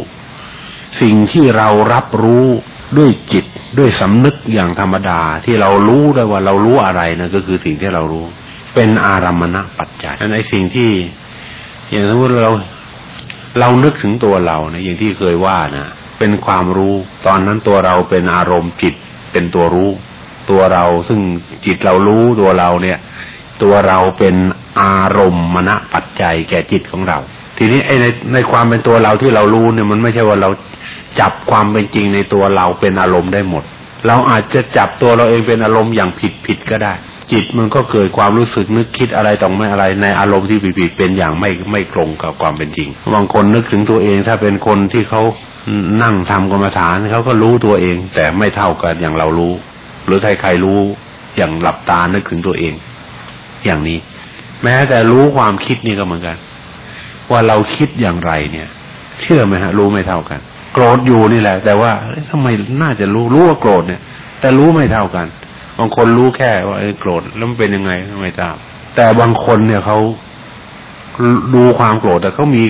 สิ่งที่เรารับรู้ ด้วยจิตด้วยสำนึกอย่างธรรมดาที่เรารู้ได้ว่าเรารู้อะไรนะก็คือสิ่งที่เรารู้ เป็นอารมณปัจจัยในสิ่งที่ อย่างสมมติเราเรานึกถึงตัวเราเนะอย่างที่เคยว่านะเป็นความรู้ ตอนนั้นตัวเราเป็นอารมณ์จิตเป็นตัวรู้ ตัวเราซึ่งจิตเรารู้ตัวเราเนี่ย ตัวเราเป็นอารมณ์มณปัจจัยแก่จิตของเรา ทีนี้ไอ้ในในความเป็นตัวเราที่เรารู้เนี่ยมันไม่ใช่ว่าเรา จับความเป็นจริงในตัวเราเป็นอารมณ์ได้หมด เราอาจจะจับตัวเราเองเป็นอารมณ์อย่างผิดผิดก็ได้ จิตมันก็เกิดความรู้สึกนึกคิดอะไรต้องไม่อะไร ในอารมณ์ที่ผิดผิดเป็นอย่างไม่ไม่ตรงกับความเป็นจริงบางคนนึกถึงตัวเองถ้าเป็นคนที่เขานั่งทำกรรมฐานเขาก็รู้ตัวเอง แต่ไม่เท่ากันอย่างเรารู้ หรือใครๆรู้อย่างหลับตานึกถึงตัวเอง อย่างนี้ แม้แต่รู้ความคิดนี่ก็เหมือนกัน ว่าเราคิดอย่างไรเนี่ย เชื่อไหมฮะ รู้ไม่เท่ากัน โกรธอยู่นี่แหละ แต่ว่าทำไมน่าจะรู้รู้ว่าโกรธเนี่ย แต่รู้ไม่เท่ากันบางคนรู้แค่ว่าโกรธแล้วมันเป็นยังไงไม่ทราบแต่บางคนเนี่ยเขาดูความโกรธแต่เขามี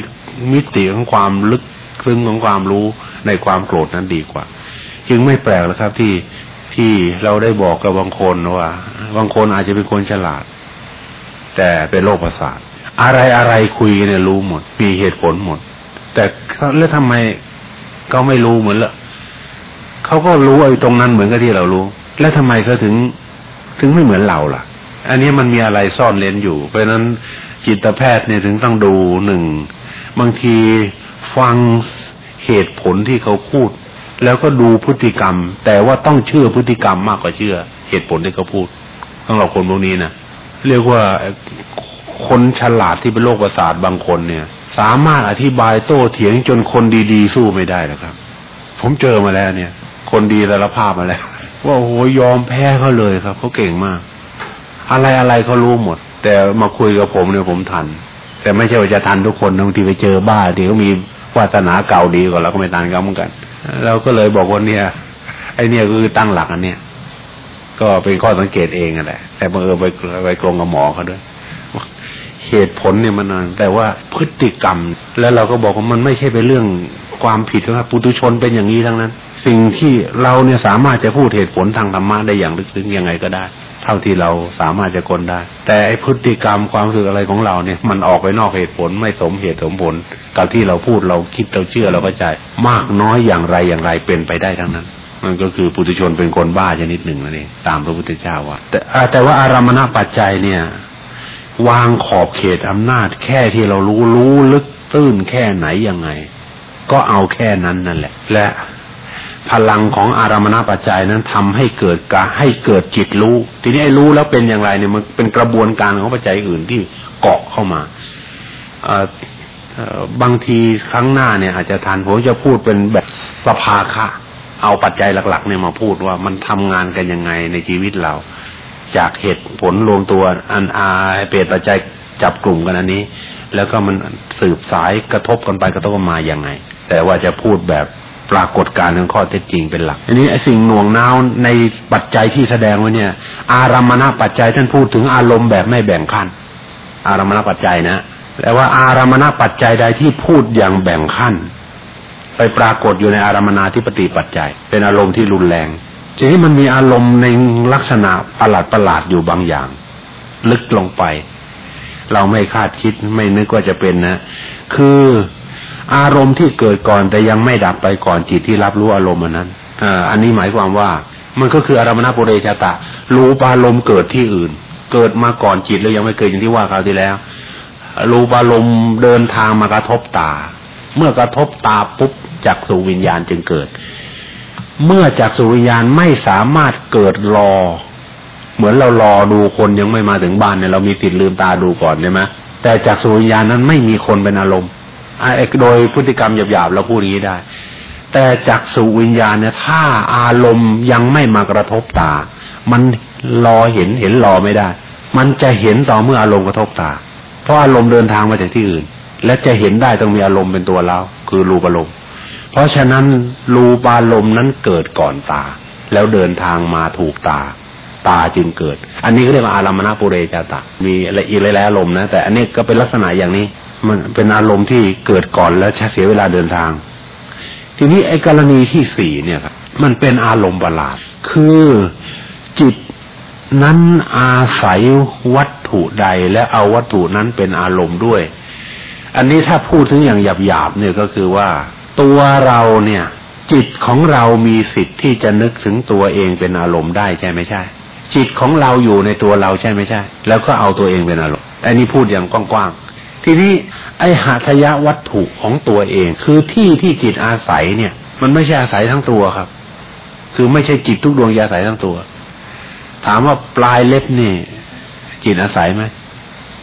มิติของความลึกซึ้งของความรู้ในความโกรธนั้นดีกว่า จึงไม่แปลกแล้วครับที่ที่เราได้บอกกับบางคนว่า บางคนอาจจะเป็นคนฉลาด แต่เป็นโรคประสาทอะไรอะไรคุยเนี่ยรู้หมด มีเหตุผลหมด แต่แล้วทำไม เขาไม่รู้เหมือนละเขาก็รู้ไอ้ตรงนั้นเหมือนกับที่เรารู้ แล้วทำไมเขาถึงถึงไม่เหมือนเราล่ะ อันนี้มันมีอะไรซ่อนเลนอยู่ เพราะนั้นจิตแพทย์เนี่ยถึงต้องดูหนึ่งบางทีฟังเหตุผลที่เขาพูด แล้วก็ดูพฤติกรรม แต่ว่าต้องเชื่อพฤติกรรมมากกว่าเชื่อ เหตุผลที่เขาพูดสำหรับคนพวกนี้นะเรียกว่าคนฉลาดที่เป็นโรคประสาทบางคนเนี่ย สามารถอธิบายโต้เถียงจนคนดีๆสู้ไม่ได้นะครับ ผมเจอมาแล้วเนี่ย คนดีสารภาพมาแล้ว ว่าโอ้โหยอมแพ้เขาเลยครับเขาเก่งมาก อะไรอะไรเขารู้หมด แต่มาคุยกับผมเนี่ยผมทัน แต่ไม่ใช่ว่าจะทันทุกคนบางทีไปเจอบ้าที่เขามีวาสนาเก่าดีกว่าเราก็ไม่ทันเขาเหมือนกันเราก็เลยบอกว่าเนี่ย ไอเนี่ยคือตั้งหลักอันเนี้ยก็เป็นข้อสังเกตเองแหละแต่บังเอิญไปไปกรงกับหมอเขาด้วย เหตุผลเนี่ยมันนานแต่ว่าพฤติกรรม แล้วเราก็บอกว่ามันไม่ใช่เป็นเรื่องความผิดว่าปุตุชนเป็นอย่างนี้ทั้งนั้น สิ่งที่เราเนี่ยสามารถจะพูดเหตุผลทางธรรมะได้อย่างลึกซึ้งยังไงก็ได้ เท่าที่เราสามารถจะคนได้ แต่ไอพฤติกรรมความรู้สึกอะไรของเราเนี่ย มันออกไปนอกเหตุผลไม่สมเหตุสมผล กับที่เราพูดเราคิดเราเชื่อเราก็ใจมากน้อยอย่างไรอย่างไรเป็นไปได้ทั้งนั้นมันก็คือปุถุชนเป็นคนบ้าชนิดหนึ่งนั่นเองตามพระพุทธเจ้าว่าแต่แต่ว่าอารามณปัจจัยเนี่ย วางขอบเขตอำนาจแค่ที่เรารู้รู้ลึกตื้นแค่ไหนยังไง ก็เอาแค่นั้นนั่นแหละ และพลังของอารามณปัจจัยนั้นทำให้เกิดกาให้เกิดจิตรู้ ทีนี้ไอ้รู้แล้วเป็นอย่างไรเนี่ยมันเป็นกระบวนการของปัจจัยอื่นที่เกาะเข้ามาบางทีครั้งหน้าเนี่ย อาจจะทานผมจะพูดเป็นแบบสภาคะเอาปัจจัยหลัก ๆ เนี่ยมาพูดว่ามันทำงานกันยังไงในชีวิตเรา จากเหตุผลรวมตัวอันอาเปรตปัจจัยจับกลุ่มกันอันนี้ แล้วก็มันสืบสายกระทบกันไปกระทบกันมาอย่างไง แต่ว่าจะพูดแบบปรากฏการณ์ของข้อเท็จจริงเป็นหลัก อันนี้ไอ้สิ่งหน่วงน้าวในปัจจัยที่แสดงไว้เนี่ย อารามณปัจจัยท่านพูดถึงอารมณ์แบบไม่แบ่งขั้น อารามณปัจจัยนะแต่ว่าอารามณปัจจัยใดที่พูดอย่างแบ่งขั้น ไปปรากฏอยู่ในอารามณที่ปฏิปัจจัย เป็นอารมณ์ที่รุนแรง ทีนี้มันมีอารมณ์ในลักษณะประหลาดประหลาดอยู่บางอย่าง ลึกลงไป เราไม่คาดคิดไม่นึกว่าจะเป็นนะ คืออารมณ์ที่เกิดก่อนแต่ยังไม่ดับไปก่อนจิตที่รับรู้อารมณ์อันนั้นอันนี้หมายความว่า มันก็คืออารมณปุเรชาตะ รู้ปารมณ์เกิดที่อื่น เกิดมาก่อนจิตแล้วยังไม่เกิดอย่างที่ว่าคราวที่แล้ว รูปารมณ์เดินทางมากระทบตา เมื่อกระทบตาปุ๊บจักสู่วิญญาณจึงเกิด เมื่อจักสู่วิญญาณไม่สามารถเกิดรอ เหมือนเรารอดูคนยังไม่มาถึงบ้านเนี่ยเรามีติดลืมตาดูก่อนใช่ไหมแต่จักสู่วิญญาณนั้นไม่มีคนเป็นอารมณ์โดยพฤติกรรมหยาบๆเราพูดนี้ได้ แต่จักสุวิญญาณเนี่ยถ้าอารมณ์ยังไม่มากระทบตา มันรอเห็นเห็นรอไม่ได้ มันจะเห็นต่อเมื่ออารมณ์กระทบตา เพราะอารมณ์เดินทางมาจากที่อื่น และจะเห็นได้ต้องมีอารมณ์เป็นตัวเราคือรูปอารมณ์ เพราะฉะนั้นรูปอารมณ์นั้นเกิดก่อนตา แล้วเดินทางมาถูกตา ตาจึงเกิด อันนี้ก็เรียกว่าอารามณปุเรชาตะ มีอะไรอีกหลายๆอารมณ์นะ แต่อันนี้ก็เป็นลักษณะอย่างนี้ มันเป็นอารมณ์ที่เกิดก่อนแล้วใช้เสียเวลาเดินทาง ทีนี้ไอ้กรณีที่สี่เนี่ยครับมันเป็นอารมณ์ประหลาด คือจิตนั้นอาศัยวัตถุใดและเอาวัตถุนั้นเป็นอารมณ์ด้วย อันนี้ถ้าพูดถึงอย่างหยาบๆเนี่ยก็คือว่า ตัวเราเนี่ย จิตของเรามีสิทธิ์ที่จะนึกถึงตัวเองเป็นอารมณ์ได้ใช่ไหมใช่ จิตของเราอยู่ในตัวเราใช่ไหมใช่ แล้วก็เอาตัวเองเป็นอารมณ์อันนี้พูดอย่างกว้างๆทีนี้ไอหาทยะวัตถุของตัวเอง คือที่ที่จิตอาศัยเนี่ย มันไม่ใช่อาศัยทั้งตัวครับ คือไม่ใช่จิตทุกดวงอาศัยทั้งตัว ถามว่าปลายเล็บนี่จิตอาศัยไหม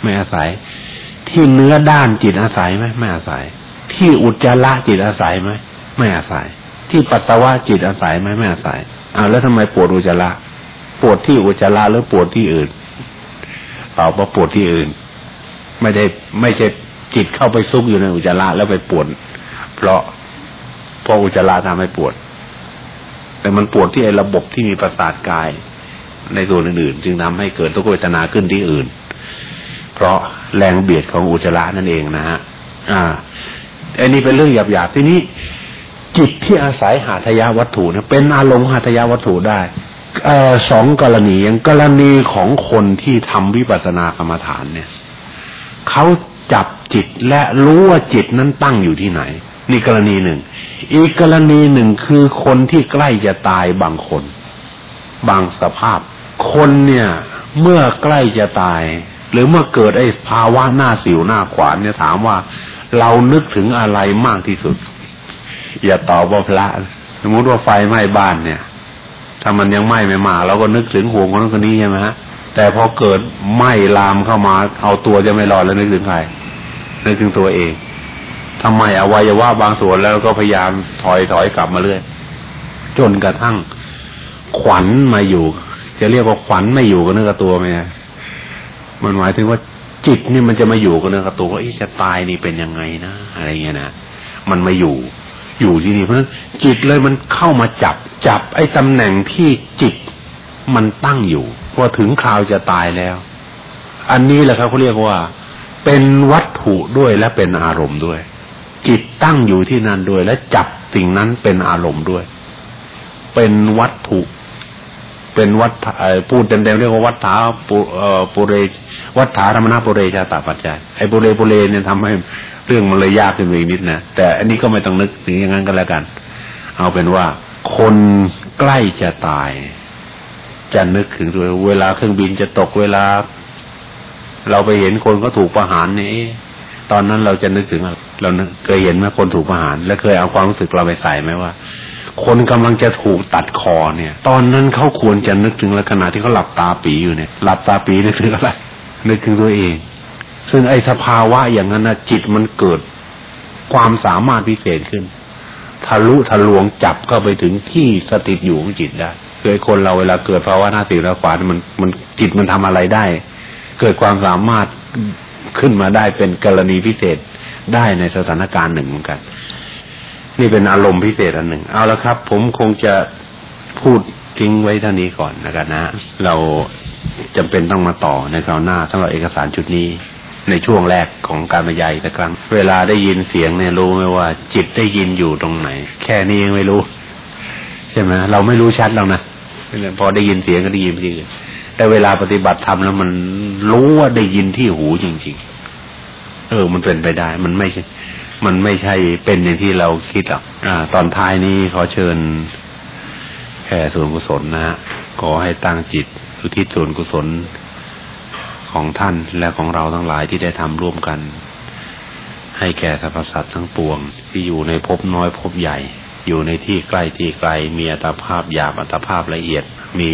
ไม่อาศัย ที่เนื้อด้านจิตอาศัยไหมไม่อาศัย ที่อุจจาระจิตอาศัยไหมไม่อาศัย ที่ปัสสาวะจิตอาศัยไหมไม่อาศัยอ้าวแล้วทำไมปวดอุจจาระปวดที่อุจจาระหรือปวดที่อื่นเปล่าปวดที่อื่น ไม่ได้ไม่ใช่จิตเข้าไปซุกอยู่ในอุจจาระแล้วไปปวด เพราะเพราะอุจจาระทำให้ปวด แต่มันปวดที่ไอ้ระบบที่มีประสาทกาย ในส่วนอื่นๆจึงทำให้เกิดทุกเวทนาขึ้นที่อื่น เพราะแรงเบียดของอุจจาระนั่นเองนะฮะอ่า อันนี้เป็นเรื่องหยาบๆที่นี้จิตที่อาศัยหาทยาวัตถุเนี่ยเป็นอารมณ์หาทยาวัตถุได้อสองกรณีอย่างกรณีของคนที่ทำวิปัสสนากรรมฐานเนี่ยเขาจับจิตและรู้ว่าจิตนั้นตั้งอยู่ที่ไหน นี่กรณีหนึ่ง อีกกรณีหนึ่งคือคนที่ใกล้จะตายบางคน บางสภาพ คนเนี่ย เมื่อใกล้จะตาย หรือเมื่อเกิดไอ้ภาวะหน้าสิวหน้าขวานเนี่ยถามว่า เรานึกถึงอะไรมากที่สุด อย่าตอบว่าพระสมมติว่าไฟไหม้บ้านเนี่ย ถ้ามันยังไหม้ไม่มาเราก็นึกถึงห่วงคนนั้นคนนี้ใช่ไหมฮะแต่พอเกิดไหม้ลามเข้ามา เอาตัวจะไม่รอดแล้วนึกถึงใครนึกถึงตัวเองทำไมอวัยวะบางส่วนแล้วก็พยายามถอยถอยกลับมาเรื่อยจนกระทั่งขวัญมาอยู่ จะเรียกว่าขวัญไม่อยู่กับเนื้อกับตัวไหมมันหมายถึงว่า จิตนี่มันจะมาอยู่กับเนื้อกับตัวว่าจะตายนี่เป็นยังไงนะอะไรเงี้ยนะมันมาอยู่ อยู่ที่นี่เพราะฉะนั้นจิตเลยมันเข้ามาจับจับไอ้ตำแหน่งที่จิตมันตั้งอยู่พอถึงคราวจะตายแล้ว อันนี้แหละครับเขาเรียกว่า เป็นวัตถุด้วยและเป็นอารมณ์ด้วย จิตตั้งอยู่ที่นั่นด้วย และจับสิ่งนั้นเป็นอารมณ์ด้วย เป็นวัตถุ เป็นวัฏพูดเต็มๆเรียกว่าวัฏฐาปุปุเรวัฏฐารมณปุเรชาตาปัจจัยไอ้ปุเรปุเรเนี่ยทำให้เรื่องมันเลยยากขึ้นไปอีกนิดนะแต่อันนี้ก็ไม่ต้องนึกถึงอย่างนั้นก็แล้วกัน เอาเป็นว่าคนใกล้จะตาย จะนึกถึงตัวเวลาเครื่องบินจะตกเวลา เราไปเห็นคนก็ถูกประหารนี่ตอนนั้นเราจะนึกถึงเราเคยเห็นไหมคนถูกประหาร และเคยเอาความรู้สึกเราไปใส่ไหมว่า คนกำลังจะถูกตัดคอเนี่ย ตอนนั้นเขาควรจะนึกถึงลักษณะที่เขาหลับตาปีอยู่เนี่ย หลับตาปีนึกถึงอะไรนึกถึงตัวเอง ซึ่งไอ้สภาวะอย่างนั้นนะจิตมันเกิดความสามารถพิเศษขึ้น ทะลุทะลวงจับเข้าไปถึงที่สถิตอยู่ของจิตได้เคยคนเราเวลาเกิดภาวะหน้าสิแล้วขวานมันมันจิตมันทำอะไรได้ เกิดความสามารถขึ้นมาได้เป็นกรณีพิเศษได้ในสถานการณ์หนึ่งเหมือนกัน นี่เป็นอารมณ์พิเศษอันหนึ่ง เอาละครับ ผมคงจะพูดทิ้งไว้เท่านี้ก่อนนะครับนะ เราจำเป็นต้องมาต่อในคราวหน้าสำหรับเอกสารชุดนี้ ในช่วงแรกของการบรรยายสักครั้ง เวลาได้ยินเสียงเนี่ยรู้ไหมว่า จิตได้ยินอยู่ตรงไหน แค่นี้ยังไม่รู้ ใช่ไหมเราไม่รู้ชัดแล้วนะพอได้ยินเสียงก็ได้ยินที่อื่นแต่เวลาปฏิบัติธรรมแล้วมันรู้ว่าได้ยินที่หูจริง ๆ เออ มันเป็นไปได้ มันไม่ใช่ มันไม่ใช่เป็นอย่างที่เราคิดหรอกอ่า ตอนท้ายนี้ขอเชิญแผ่ส่วนกุศลนะฮะขอให้ตั้งจิตอุทิศส่วนกุศลของท่านและของเราทั้งหลายที่ได้ทำร่วมกัน ให้แก่สรรพสัตว์ทั้งปวง ที่อยู่ในภพน้อยภพใหญ่ อยู่ในที่ใกล้ที่ไกลมีอัตภาพหยาบอัตภาพละเอียดมี